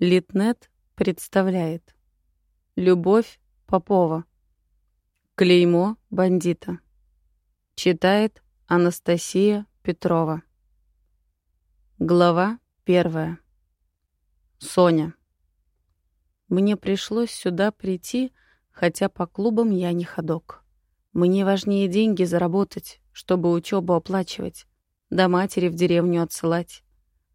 Литнет представляет. Любовь Попова. Клеймо бандита. Читает Анастасия Петрова. Глава первая. Соня. Мне пришлось сюда прийти, хотя по клубам я не ходок. Мне важнее деньги заработать, чтобы учебу оплачивать, до матери в деревню отсылать.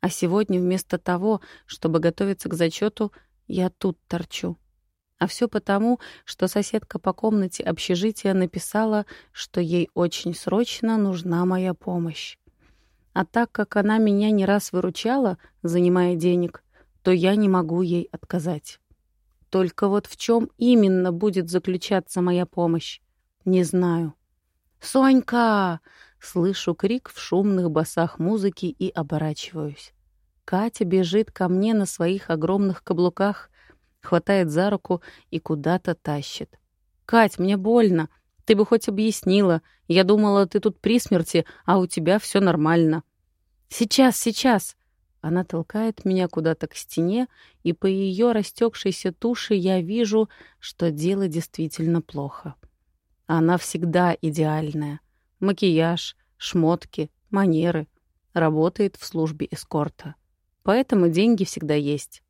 А сегодня вместо того, чтобы готовиться к зачету, я тут торчу. А все потому, что соседка по комнате общежития написала, что ей очень срочно нужна моя помощь. А так как она меня не раз выручала, занимая денег, то я не могу ей отказать. Только вот в чем именно будет заключаться моя помощь, не знаю. «Сонька!» — слышу крик в шумных басах музыки и оборачиваюсь. Катя бежит ко мне на своих огромных каблуках, хватает за руку и куда-то тащит. «Кать, мне больно. Ты бы хоть объяснила. Я думала, ты тут при смерти, а у тебя все нормально». «Сейчас, сейчас!» Она толкает меня куда-то к стене, и по ее растекшейся туше я вижу, что дело действительно плохо. Она всегда идеальная. Макияж, шмотки, манеры. Работает в службе эскорта. Поэтому деньги всегда есть.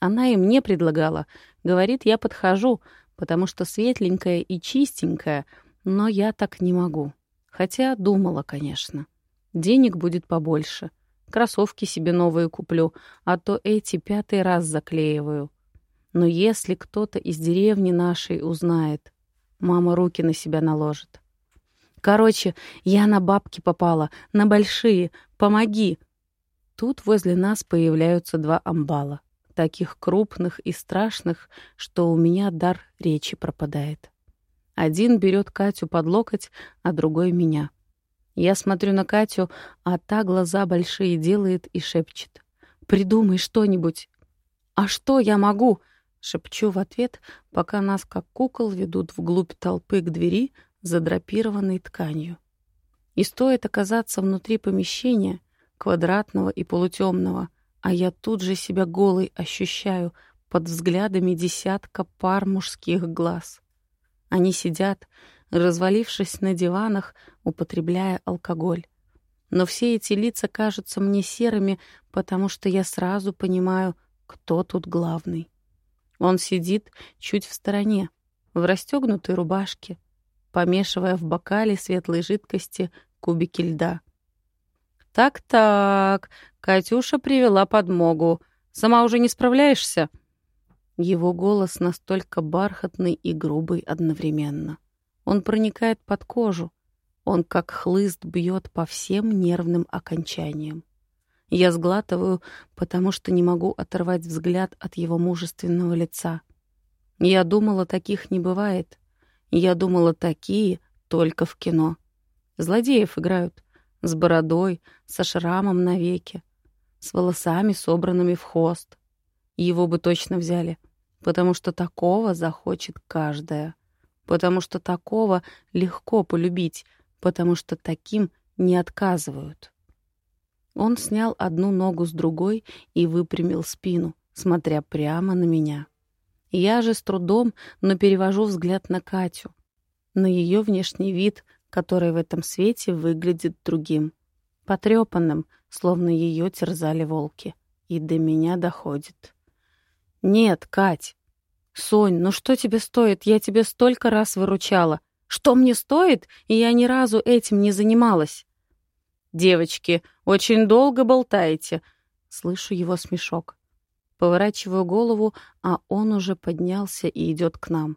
Она и мне предлагала. Говорит, я подхожу, потому что светленькая и чистенькая, но я так не могу. Хотя думала, конечно. Денег будет побольше. Кроссовки себе новые куплю, а то эти пятый раз заклеиваю. Но если кто-то из деревни нашей узнает, мама руки на себя наложит. Короче, я на бабки попала, на большие. Помоги. Тут возле нас появляются два амбала, таких крупных и страшных, что у меня дар речи пропадает. Один берет Катю под локоть, а другой — меня. Я смотрю на Катю, а та глаза большие делает и шепчет. «Придумай что-нибудь». «А что я могу?» — шепчу в ответ, пока нас, как кукол, ведут вглубь толпы к двери, задрапированной тканью. И стоит оказаться внутри помещения, квадратного и полутемного, а я тут же себя голой ощущаю под взглядами десятка пар мужских глаз. Они сидят, развалившись на диванах, употребляя алкоголь. Но все эти лица кажутся мне серыми, потому что я сразу понимаю, кто тут главный. Он сидит чуть в стороне, в расстегнутой рубашке, помешивая в бокале светлой жидкости кубики льда. «Так-так, Катюша привела подмогу. Сама уже не справляешься?» Его голос настолько бархатный и грубый одновременно. Он проникает под кожу. Он как хлыст бьет по всем нервным окончаниям. Я сглатываю, потому что не могу оторвать взгляд от его мужественного лица. Я думала, таких не бывает. Я думала, такие только в кино. Злодеев играют. С бородой, со шрамом на веке, с волосами, собранными в хвост. Его бы точно взяли, потому что такого захочет каждая потому что такого легко полюбить, потому что таким не отказывают. Он снял одну ногу с другой и выпрямил спину, смотря прямо на меня. Я же с трудом, но перевожу взгляд на Катю, на ее внешний вид, который в этом свете выглядит другим, потрепанным, словно ее терзали волки. И до меня доходит. «Нет, Кать, «Сонь, ну что тебе стоит? Я тебе столько раз выручала. Что мне стоит? И я ни разу этим не занималась». «Девочки, очень долго болтаете». Слышу его смешок. Поворачиваю голову, а он уже поднялся и идет к нам.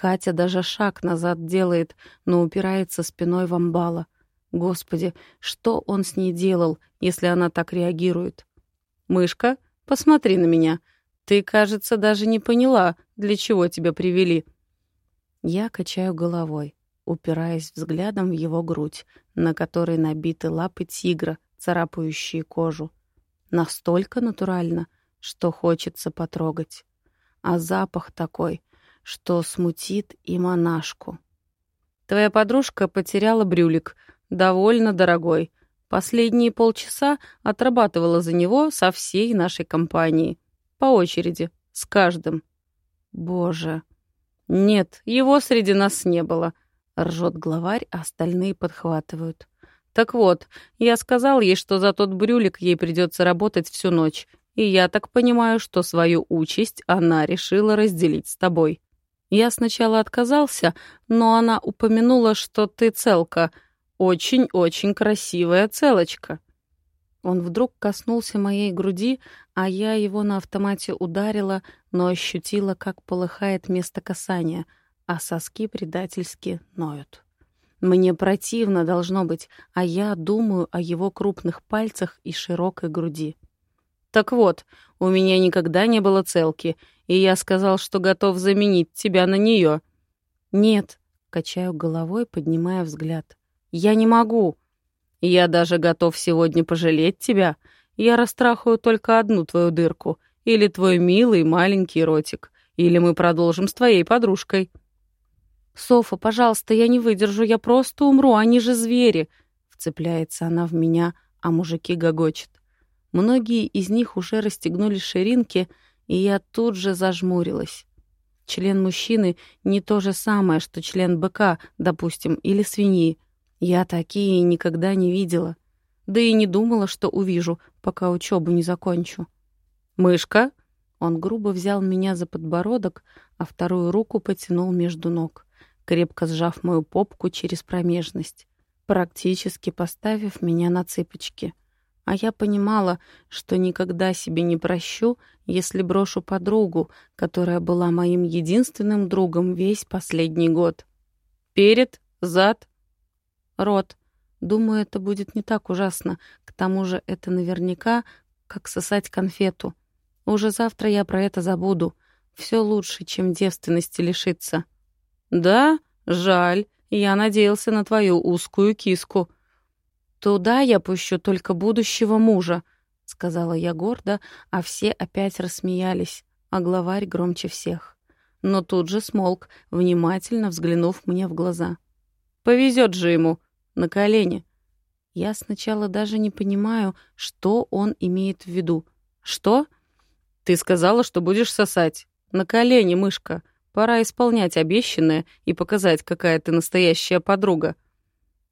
Катя даже шаг назад делает, но упирается спиной в амбала. Господи, что он с ней делал, если она так реагирует? «Мышка, посмотри на меня. Ты, кажется, даже не поняла, для чего тебя привели». Я качаю головой, упираясь взглядом в его грудь, на которой набиты лапы тигра, царапающие кожу. Настолько натурально, что хочется потрогать. А запах такой, что смутит и монашку. «Твоя подружка потеряла брюлик. Довольно дорогой. Последние полчаса отрабатывала за него со всей нашей компанией. По очереди, с каждым. Боже. Нет, его среди нас не было. Ржет главарь, а остальные подхватывают. Так вот, я сказал ей, что за тот брюлик ей придется работать всю ночь. И я так понимаю, что свою участь она решила разделить с тобой. Я сначала отказался, но она упомянула, что ты целка. Очень-очень красивая целочка. Он вдруг коснулся моей груди, а я его на автомате ударила, но ощутила, как полыхает место касания, а соски предательски ноют. Мне противно должно быть, а я думаю о его крупных пальцах и широкой груди. Так вот, у меня никогда не было целки, и я сказал, что готов заменить тебя на нее. Нет, качаю головой, поднимая взгляд. Я не могу. Я даже готов сегодня пожалеть тебя. Я растрахаю только одну твою дырку, или твой милый маленький ротик, или мы продолжим с твоей подружкой. Софа, пожалуйста, я не выдержу, я просто умру, они же звери. Вцепляется она в меня, а мужики гогочат. Многие из них уже расстегнули ширинки, и я тут же зажмурилась. Член мужчины не то же самое, что член быка, допустим, или свиньи. Я такие никогда не видела. Да и не думала, что увижу, пока учебу не закончу. «Мышка?» Он грубо взял меня за подбородок, а вторую руку потянул между ног, крепко сжав мою попку через промежность, практически поставив меня на цыпочки. А я понимала, что никогда себе не прощу, если брошу подругу, которая была моим единственным другом весь последний год. Перед, зад, рот. Думаю, это будет не так ужасно. К тому же это наверняка как сосать конфету. Уже завтра я про это забуду. Все лучше, чем девственности лишиться. Да, жаль. Я надеялся на твою узкую киску. «Туда я пущу только будущего мужа», — сказала я гордо, а все опять рассмеялись, а главарь громче всех. Но тут же смолк, внимательно взглянув мне в глаза. «Повезет же ему! На колени!» Я сначала даже не понимаю, что он имеет в виду. «Что?» «Ты сказала, что будешь сосать. На колени, мышка. Пора исполнять обещанное и показать, какая ты настоящая подруга».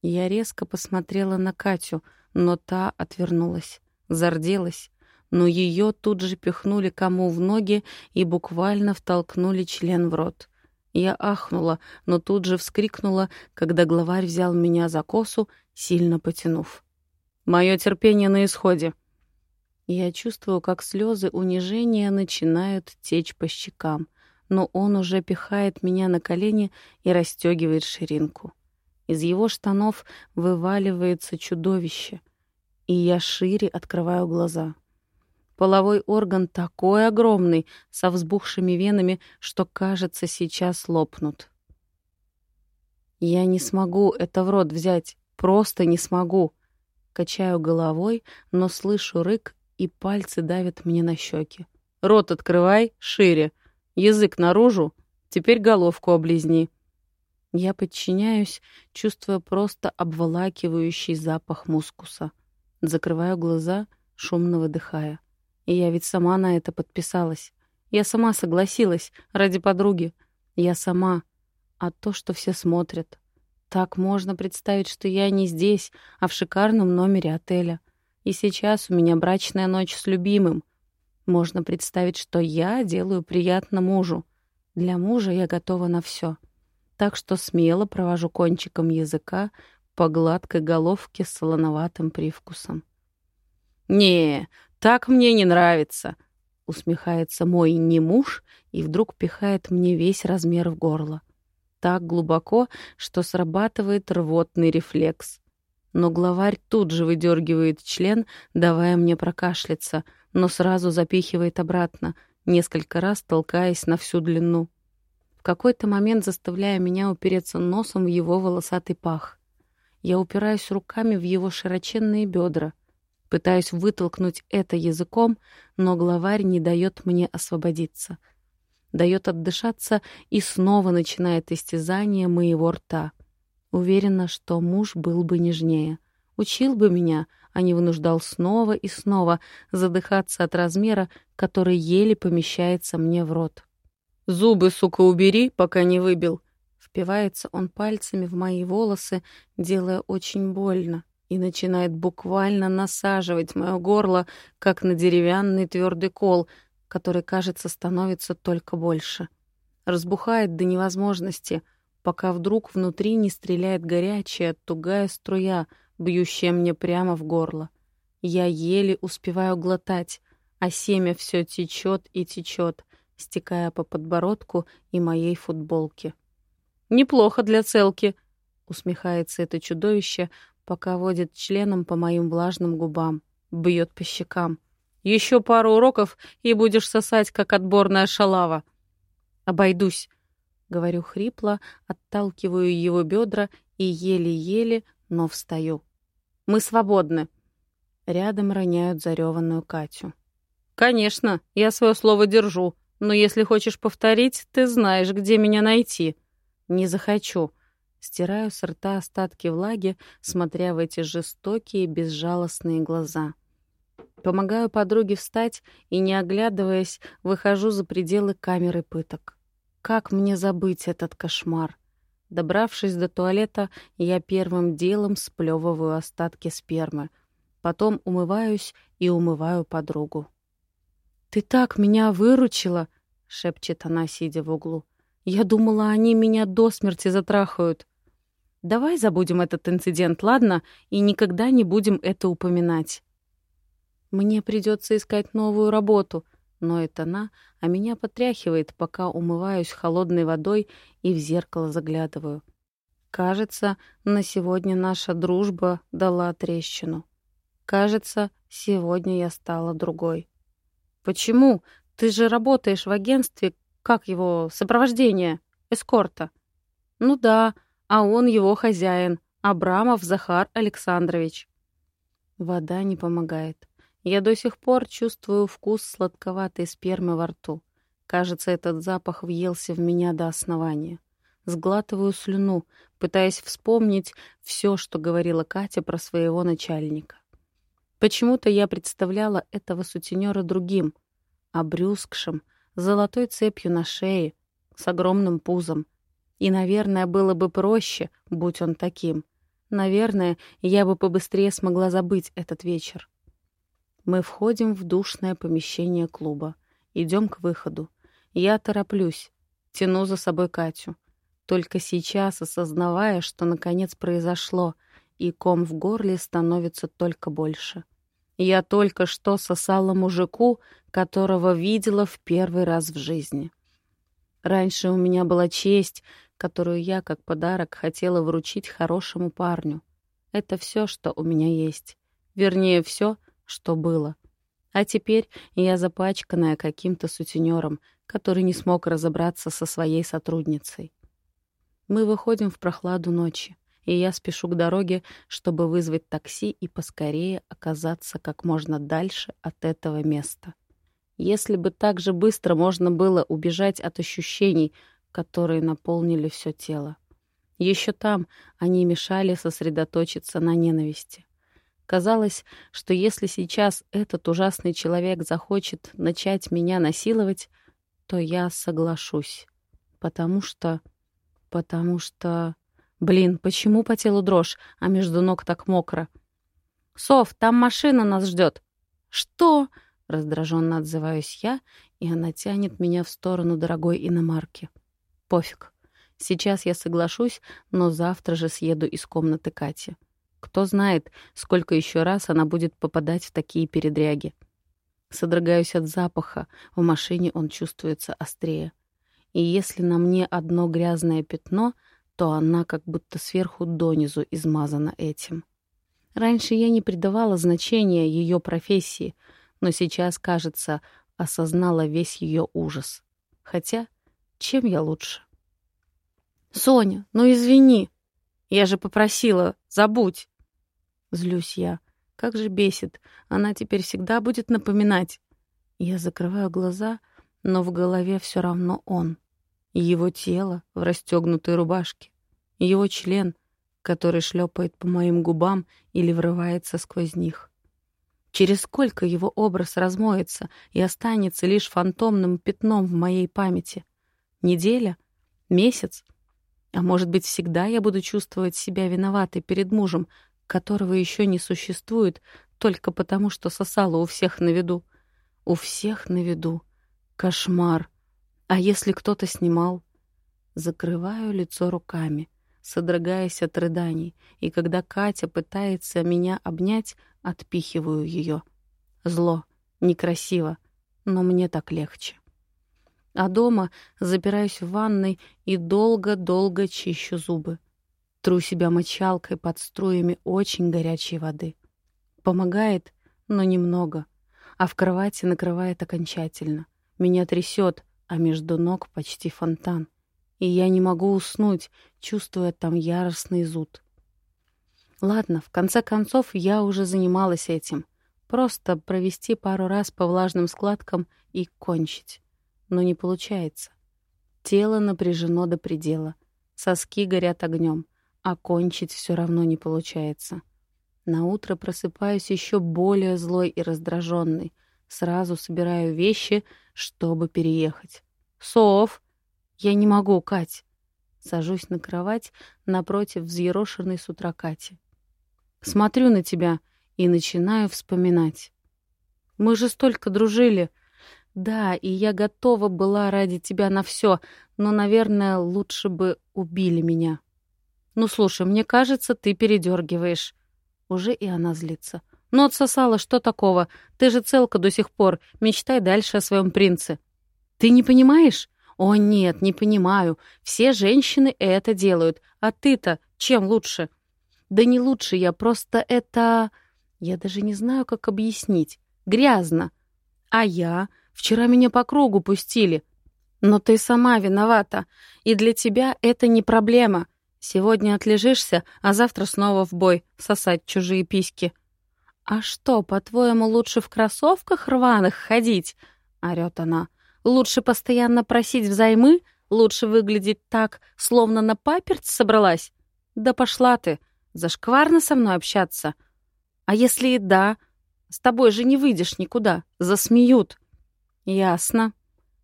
Я резко посмотрела на Катю, но та отвернулась, зарделась. Но ее тут же пихнули кому в ноги и буквально втолкнули член в рот. Я ахнула, но тут же вскрикнула, когда главарь взял меня за косу, сильно потянув. «Мое терпение на исходе!» Я чувствую, как слезы унижения начинают течь по щекам, но он уже пихает меня на колени и расстегивает ширинку. Из его штанов вываливается чудовище, и я шире открываю глаза. Половой орган такой огромный, со взбухшими венами, что, кажется, сейчас лопнут. Я не смогу это в рот взять, просто не смогу. Качаю головой, но слышу рык, и пальцы давят мне на щеки. Рот открывай шире, язык наружу, теперь головку облизни. Я подчиняюсь, чувствуя просто обволакивающий запах мускуса. Закрываю глаза, шумно выдыхая. И я ведь сама на это подписалась. Я сама согласилась ради подруги. Я сама. А то, что все смотрят. Так можно представить, что я не здесь, а в шикарном номере отеля. И сейчас у меня брачная ночь с любимым. Можно представить, что я делаю приятно мужу. Для мужа я готова на все так что смело провожу кончиком языка по гладкой головке с солоноватым привкусом. «Не, так мне не нравится», — усмехается мой не муж и вдруг пихает мне весь размер в горло. Так глубоко, что срабатывает рвотный рефлекс. Но главарь тут же выдергивает член, давая мне прокашляться, но сразу запихивает обратно, несколько раз толкаясь на всю длину какой-то момент заставляя меня упереться носом в его волосатый пах. Я упираюсь руками в его широченные бедра, пытаюсь вытолкнуть это языком, но главарь не дает мне освободиться. Дает отдышаться и снова начинает истязание моего рта. Уверена, что муж был бы нежнее. Учил бы меня, а не вынуждал снова и снова задыхаться от размера, который еле помещается мне в рот. «Зубы, сука, убери, пока не выбил!» Впивается он пальцами в мои волосы, делая очень больно, и начинает буквально насаживать мое горло, как на деревянный твердый кол, который, кажется, становится только больше. Разбухает до невозможности, пока вдруг внутри не стреляет горячая, тугая струя, бьющая мне прямо в горло. Я еле успеваю глотать, а семя все течет и течет, стекая по подбородку и моей футболке. «Неплохо для целки», — усмехается это чудовище, пока водит членом по моим влажным губам, бьет по щекам. «Еще пару уроков, и будешь сосать, как отборная шалава». «Обойдусь», — говорю хрипло, отталкиваю его бедра и еле-еле, но встаю. «Мы свободны». Рядом роняют зареванную Катю. «Конечно, я свое слово держу», но если хочешь повторить, ты знаешь, где меня найти. Не захочу. Стираю с рта остатки влаги, смотря в эти жестокие, безжалостные глаза. Помогаю подруге встать и, не оглядываясь, выхожу за пределы камеры пыток. Как мне забыть этот кошмар? Добравшись до туалета, я первым делом сплевываю остатки спермы. Потом умываюсь и умываю подругу. «Ты так меня выручила!» — шепчет она, сидя в углу. «Я думала, они меня до смерти затрахают». «Давай забудем этот инцидент, ладно? И никогда не будем это упоминать». «Мне придется искать новую работу», — ноет она, а меня потряхивает, пока умываюсь холодной водой и в зеркало заглядываю. Кажется, на сегодня наша дружба дала трещину. Кажется, сегодня я стала другой. «Почему? Ты же работаешь в агентстве, как его, сопровождение, эскорта». «Ну да, а он его хозяин, Абрамов Захар Александрович». Вода не помогает. Я до сих пор чувствую вкус сладковатой спермы во рту. Кажется, этот запах въелся в меня до основания. Сглатываю слюну, пытаясь вспомнить все, что говорила Катя про своего начальника. Почему-то я представляла этого сутенера другим, обрюзгшим, золотой цепью на шее, с огромным пузом. И, наверное, было бы проще, будь он таким. Наверное, я бы побыстрее смогла забыть этот вечер. Мы входим в душное помещение клуба. Идем к выходу. Я тороплюсь, тяну за собой Катю. Только сейчас, осознавая, что наконец произошло — и ком в горле становится только больше. Я только что сосала мужику, которого видела в первый раз в жизни. Раньше у меня была честь, которую я, как подарок, хотела вручить хорошему парню. Это все, что у меня есть. Вернее, все, что было. А теперь я запачканная каким-то сутенером, который не смог разобраться со своей сотрудницей. Мы выходим в прохладу ночи и я спешу к дороге, чтобы вызвать такси и поскорее оказаться как можно дальше от этого места. Если бы так же быстро можно было убежать от ощущений, которые наполнили все тело. Еще там они мешали сосредоточиться на ненависти. Казалось, что если сейчас этот ужасный человек захочет начать меня насиловать, то я соглашусь. Потому что... Потому что... Блин, почему по телу дрожь, а между ног так мокро? «Сов, там машина нас ждет!» «Что?» — раздраженно отзываюсь я, и она тянет меня в сторону дорогой иномарки. «Пофиг. Сейчас я соглашусь, но завтра же съеду из комнаты Кати. Кто знает, сколько еще раз она будет попадать в такие передряги. Содрогаюсь от запаха, в машине он чувствуется острее. И если на мне одно грязное пятно — то она как будто сверху донизу измазана этим. Раньше я не придавала значения ее профессии, но сейчас, кажется, осознала весь ее ужас. Хотя, чем я лучше? «Соня, ну извини! Я же попросила, забудь!» Злюсь я. Как же бесит. Она теперь всегда будет напоминать. Я закрываю глаза, но в голове все равно он его тело в расстегнутой рубашке, его член, который шлепает по моим губам или врывается сквозь них. Через сколько его образ размоется и останется лишь фантомным пятном в моей памяти? Неделя? Месяц? А может быть, всегда я буду чувствовать себя виноватой перед мужем, которого еще не существует, только потому, что сосала у всех на виду? У всех на виду. Кошмар. А если кто-то снимал? Закрываю лицо руками, содрогаясь от рыданий, и когда Катя пытается меня обнять, отпихиваю ее. Зло, некрасиво, но мне так легче. А дома запираюсь в ванной и долго-долго чищу зубы. Тру себя мочалкой под струями очень горячей воды. Помогает, но немного, а в кровати накрывает окончательно. Меня трясет, а между ног почти фонтан и я не могу уснуть, чувствуя там яростный зуд. Ладно, в конце концов, я уже занималась этим. Просто провести пару раз по влажным складкам и кончить. Но не получается. Тело напряжено до предела. Соски горят огнем, а кончить все равно не получается. На утро просыпаюсь еще более злой и раздраженный. Сразу собираю вещи, чтобы переехать. «Сов!» «Я не могу, Кать!» Сажусь на кровать напротив взъерошенной с утра Кати. Смотрю на тебя и начинаю вспоминать. Мы же столько дружили. Да, и я готова была ради тебя на все, но, наверное, лучше бы убили меня. Ну, слушай, мне кажется, ты передергиваешь. Уже и она злится. Ну, отсосала, что такого? Ты же целка до сих пор. Мечтай дальше о своем принце. Ты не понимаешь? «О нет, не понимаю. Все женщины это делают. А ты-то чем лучше?» «Да не лучше я, просто это...» Я даже не знаю, как объяснить. Грязно. А я? Вчера меня по кругу пустили. Но ты сама виновата. И для тебя это не проблема. Сегодня отлежишься, а завтра снова в бой сосать чужие письки. «А что, по-твоему, лучше в кроссовках рваных ходить?» — орёт она. Лучше постоянно просить взаймы, лучше выглядеть так, словно на паперт собралась. Да пошла ты, зашкварно со мной общаться. А если и да, с тобой же не выйдешь никуда, засмеют. Ясно.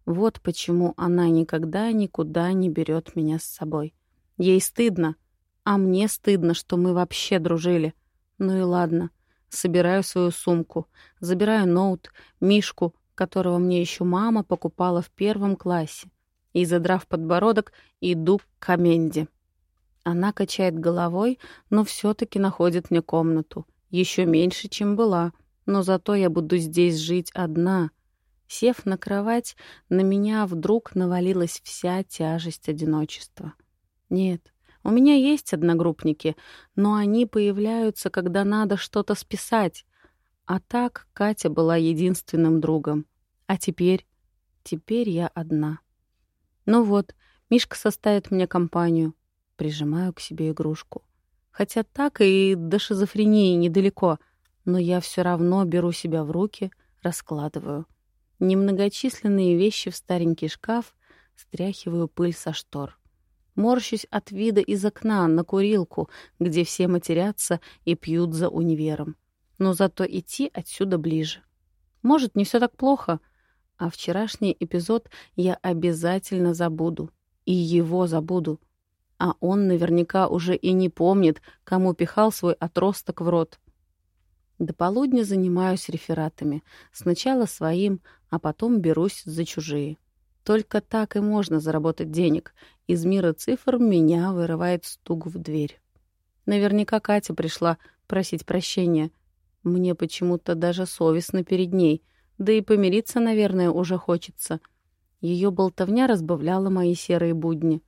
Вот почему она никогда никуда не берет меня с собой. Ей стыдно, а мне стыдно, что мы вообще дружили. Ну и ладно. Собираю свою сумку, забираю ноут, Мишку, которого мне еще мама покупала в первом классе, и, задрав подбородок, иду к Каменде. Она качает головой, но все-таки находит мне комнату. Еще меньше, чем была, но зато я буду здесь жить одна. Сев на кровать, на меня вдруг навалилась вся тяжесть одиночества. Нет, у меня есть одногруппники, но они появляются, когда надо что-то списать, а так Катя была единственным другом. А теперь? Теперь я одна. Ну вот, Мишка составит мне компанию. Прижимаю к себе игрушку. Хотя так и до шизофрении недалеко, но я все равно беру себя в руки, раскладываю. Немногочисленные вещи в старенький шкаф, стряхиваю пыль со штор. Морщусь от вида из окна на курилку, где все матерятся и пьют за универом но зато идти отсюда ближе. Может, не все так плохо, а вчерашний эпизод я обязательно забуду. И его забуду. А он наверняка уже и не помнит, кому пихал свой отросток в рот. До полудня занимаюсь рефератами. Сначала своим, а потом берусь за чужие. Только так и можно заработать денег. Из мира цифр меня вырывает стук в дверь. Наверняка Катя пришла просить прощения — мне почему-то даже совестно перед ней, да и помириться, наверное, уже хочется. Ее болтовня разбавляла мои серые будни.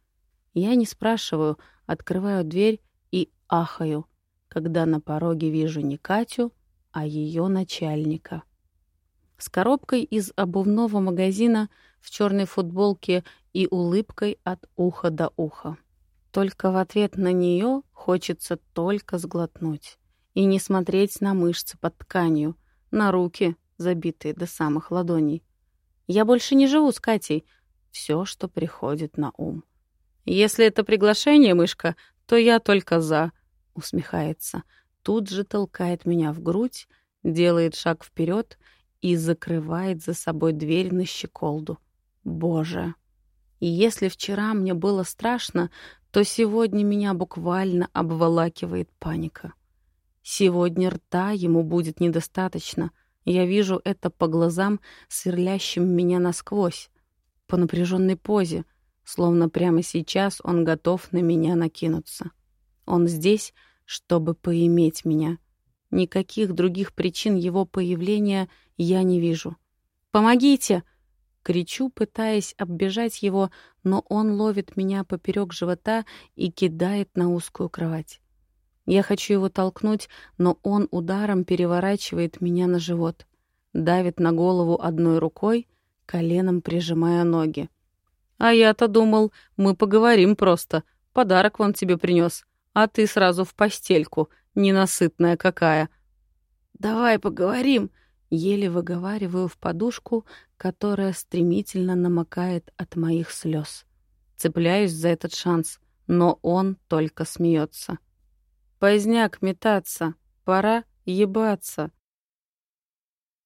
Я не спрашиваю, открываю дверь и ахаю, когда на пороге вижу не Катю, а ее начальника. С коробкой из обувного магазина в черной футболке и улыбкой от уха до уха. Только в ответ на нее хочется только сглотнуть и не смотреть на мышцы под тканью, на руки, забитые до самых ладоней. Я больше не живу с Катей. Все, что приходит на ум. Если это приглашение, мышка, то я только за, усмехается. Тут же толкает меня в грудь, делает шаг вперед и закрывает за собой дверь на щеколду. Боже! И если вчера мне было страшно, то сегодня меня буквально обволакивает паника. Сегодня рта ему будет недостаточно. Я вижу это по глазам, сверлящим меня насквозь, по напряженной позе, словно прямо сейчас он готов на меня накинуться. Он здесь, чтобы поиметь меня. Никаких других причин его появления я не вижу. «Помогите!» Кричу, пытаясь оббежать его, но он ловит меня поперек живота и кидает на узкую кровать. Я хочу его толкнуть, но он ударом переворачивает меня на живот, давит на голову одной рукой, коленом прижимая ноги. «А я-то думал, мы поговорим просто. Подарок вон тебе принес, а ты сразу в постельку, ненасытная какая». «Давай поговорим», Еле выговариваю в подушку, которая стремительно намокает от моих слез. Цепляюсь за этот шанс, но он только смеется. «Поздняк метаться, пора ебаться»,